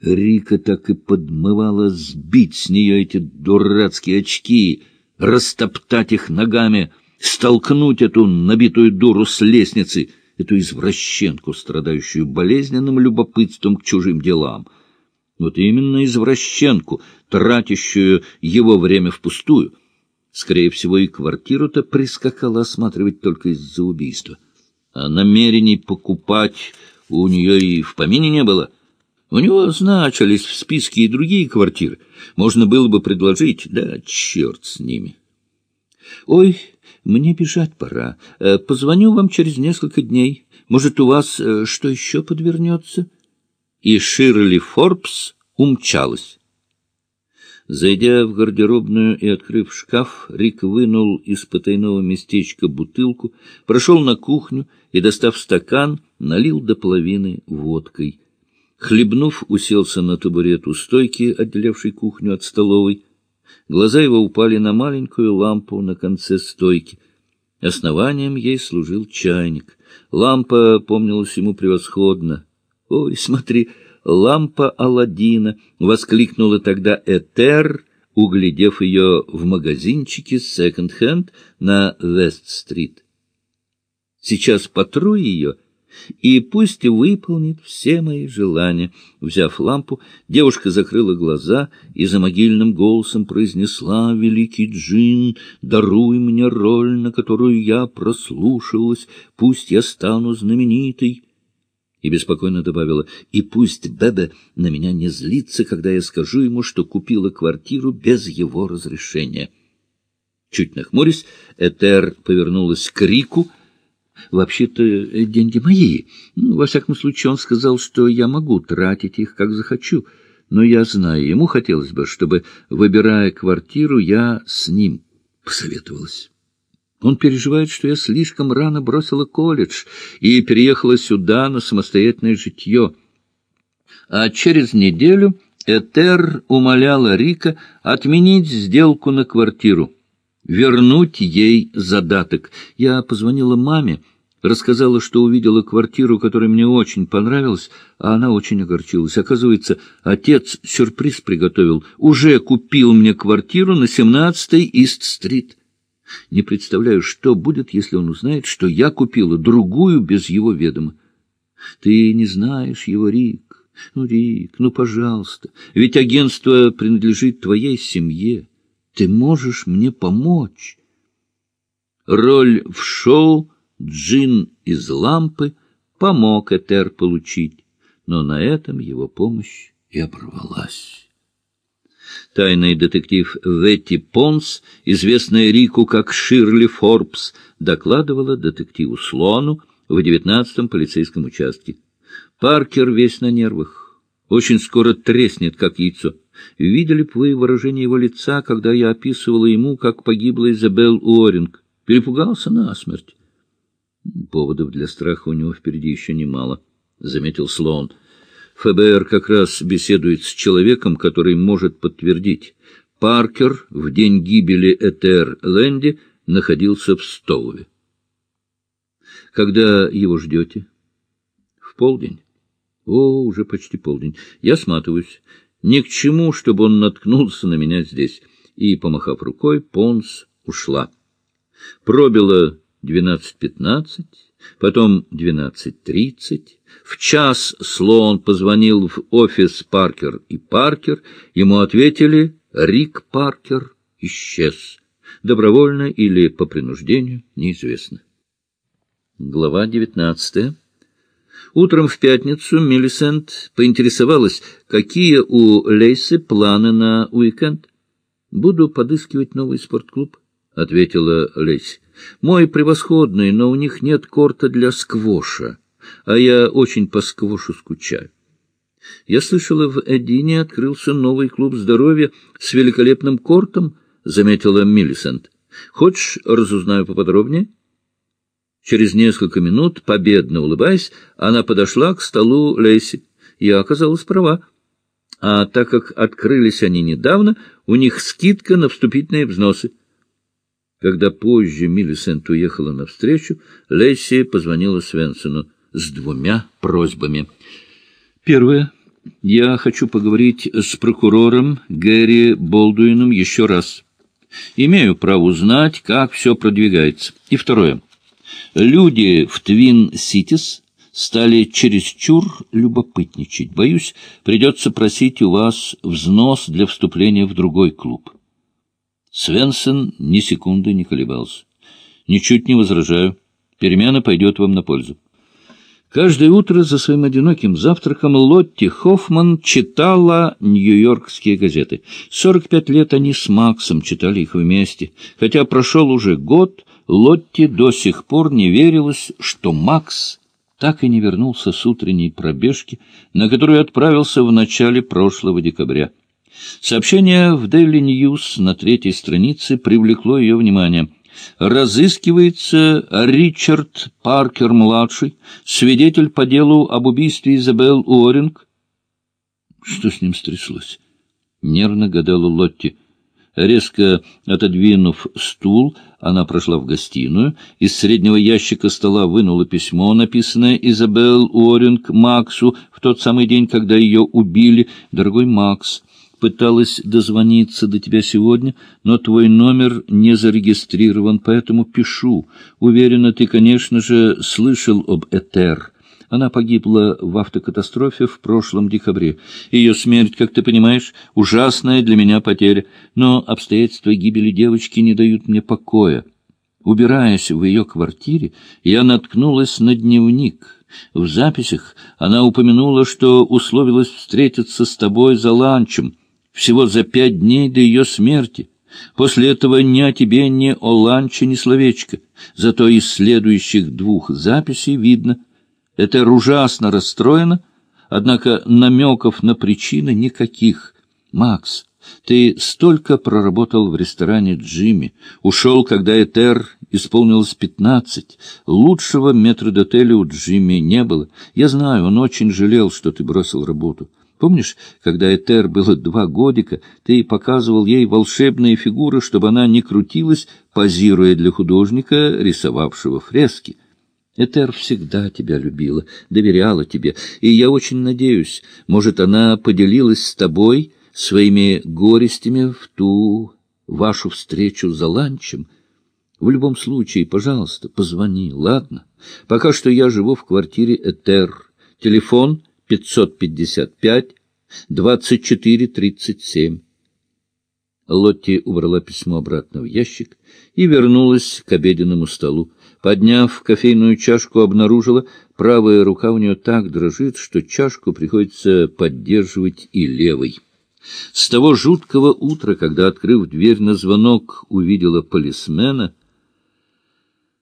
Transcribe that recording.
Рика так и подмывала сбить с нее эти дурацкие очки, растоптать их ногами, столкнуть эту набитую дуру с лестницы, эту извращенку, страдающую болезненным любопытством к чужим делам. Вот именно извращенку, тратящую его время впустую. Скорее всего, и квартиру-то прискакала осматривать только из-за убийства. А намерений покупать у нее и в помине не было — у него значились в списке и другие квартиры. Можно было бы предложить, да черт с ними. Ой, мне бежать пора. Э, позвоню вам через несколько дней. Может, у вас э, что еще подвернется? И Ширли Форбс умчалась. Зайдя в гардеробную и открыв шкаф, Рик вынул из потайного местечка бутылку, прошел на кухню и, достав стакан, налил до половины водкой — Хлебнув, уселся на табурет у стойки, отделявшей кухню от столовой. Глаза его упали на маленькую лампу на конце стойки. Основанием ей служил чайник. Лампа помнилась ему превосходно. «Ой, смотри, лампа Аладдина!» — воскликнула тогда Этер, углядев ее в магазинчике секонд-хенд на Вест-стрит. «Сейчас потру ее» и пусть выполнит все мои желания. Взяв лампу, девушка закрыла глаза и за могильным голосом произнесла «Великий джин, даруй мне роль, на которую я прослушалась, пусть я стану знаменитой». И беспокойно добавила «И пусть Бебе на меня не злится, когда я скажу ему, что купила квартиру без его разрешения». Чуть нахмурясь, Этер повернулась к Рику — Вообще-то э, деньги мои. Ну, во всяком случае, он сказал, что я могу тратить их, как захочу. Но я знаю, ему хотелось бы, чтобы, выбирая квартиру, я с ним посоветовалась. Он переживает, что я слишком рано бросила колледж и переехала сюда на самостоятельное житье. А через неделю Этер умоляла Рика отменить сделку на квартиру вернуть ей задаток. Я позвонила маме, рассказала, что увидела квартиру, которая мне очень понравилась, а она очень огорчилась. Оказывается, отец сюрприз приготовил. Уже купил мне квартиру на 17-й Ист-стрит. Не представляю, что будет, если он узнает, что я купила другую без его ведома. Ты не знаешь его, Рик. Ну, Рик, ну, пожалуйста, ведь агентство принадлежит твоей семье. Ты можешь мне помочь. Роль в шоу «Джин из лампы» помог Этер получить, но на этом его помощь и оборвалась. Тайный детектив Ветти Понс, известная Рику как Ширли Форбс, докладывала детективу Слону в девятнадцатом полицейском участке. Паркер весь на нервах, очень скоро треснет, как яйцо. Видели бы вы выражение его лица, когда я описывала ему, как погибла Изабел Уоринг? Перепугался насмерть. Поводов для страха у него впереди еще немало, — заметил Слоун. ФБР как раз беседует с человеком, который может подтвердить. Паркер в день гибели Этер Лэнди находился в Стоуве. Когда его ждете? В полдень. О, уже почти полдень. Я сматываюсь. Ни к чему, чтобы он наткнулся на меня здесь. И, помахав рукой, Понс ушла. Пробило двенадцать пятнадцать, потом двенадцать тридцать. В час Слоун позвонил в офис Паркер и Паркер. Ему ответили «Рик Паркер исчез». Добровольно или по принуждению, неизвестно. Глава девятнадцатая. Утром в пятницу Миллисент поинтересовалась, какие у Лейсы планы на уикенд. «Буду подыскивать новый спортклуб», — ответила Лейси. «Мой превосходный, но у них нет корта для сквоша, а я очень по сквошу скучаю». «Я слышала, в Эдине открылся новый клуб здоровья с великолепным кортом», — заметила Миллисент. «Хочешь, разузнаю поподробнее?» Через несколько минут, победно улыбаясь, она подошла к столу Лейси. Я оказалась права. А так как открылись они недавно, у них скидка на вступительные взносы. Когда позже Миллисент уехала навстречу, Лейси позвонила Свенсону с двумя просьбами. Первое. Я хочу поговорить с прокурором Гэри Болдуином еще раз. Имею право узнать, как все продвигается. И второе. Люди в Твин-Ситис стали чересчур любопытничать. Боюсь, придется просить у вас взнос для вступления в другой клуб. Свенсон ни секунды не колебался. Ничуть не возражаю. Перемена пойдет вам на пользу. Каждое утро за своим одиноким завтраком Лотти Хоффман читала нью-йоркские газеты. Сорок пять лет они с Максом читали их вместе. Хотя прошел уже год, Лотти до сих пор не верилось, что Макс так и не вернулся с утренней пробежки, на которую отправился в начале прошлого декабря. Сообщение в Daily News на третьей странице привлекло ее внимание. Разыскивается Ричард Паркер-младший, свидетель по делу об убийстве Изабел Уоринг. Что с ним стряслось? Нервно гадала Лотти. Резко отодвинув стул, она прошла в гостиную, из среднего ящика стола вынула письмо, написанное Изабел Уоринг Максу в тот самый день, когда ее убили. «Дорогой Макс, пыталась дозвониться до тебя сегодня, но твой номер не зарегистрирован, поэтому пишу. Уверена, ты, конечно же, слышал об Этер». Она погибла в автокатастрофе в прошлом декабре. Ее смерть, как ты понимаешь, ужасная для меня потеря, но обстоятельства гибели девочки не дают мне покоя. Убираясь в ее квартире, я наткнулась на дневник. В записях она упомянула, что условилась встретиться с тобой за ланчем всего за пять дней до ее смерти. После этого ни о тебе, ни о ланче, ни словечко. Зато из следующих двух записей видно — Этер ужасно расстроена, однако намеков на причины никаких. «Макс, ты столько проработал в ресторане Джимми, ушел, когда Этер исполнилось пятнадцать. Лучшего метродотеля у Джимми не было. Я знаю, он очень жалел, что ты бросил работу». Помнишь, когда Этер было два годика, ты показывал ей волшебные фигуры, чтобы она не крутилась, позируя для художника, рисовавшего фрески? Этер всегда тебя любила, доверяла тебе, и я очень надеюсь, может, она поделилась с тобой своими горестями в ту вашу встречу за ланчем. В любом случае, пожалуйста, позвони, ладно? Пока что я живу в квартире Этер. Телефон 555 2437. Лотти убрала письмо обратно в ящик и вернулась к обеденному столу. Подняв кофейную чашку, обнаружила, правая рука у нее так дрожит, что чашку приходится поддерживать и левой. С того жуткого утра, когда, открыв дверь на звонок, увидела полисмена,